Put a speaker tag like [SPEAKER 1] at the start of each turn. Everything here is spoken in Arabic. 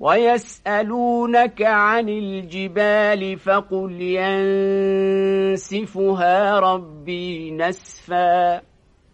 [SPEAKER 1] ويسألونك عن الجبال فقل ينسفها ربي نسفاً.